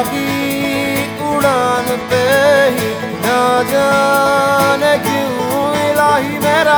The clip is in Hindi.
आगी उड़ान पे ही ना जाने क्यों इलाही मेरा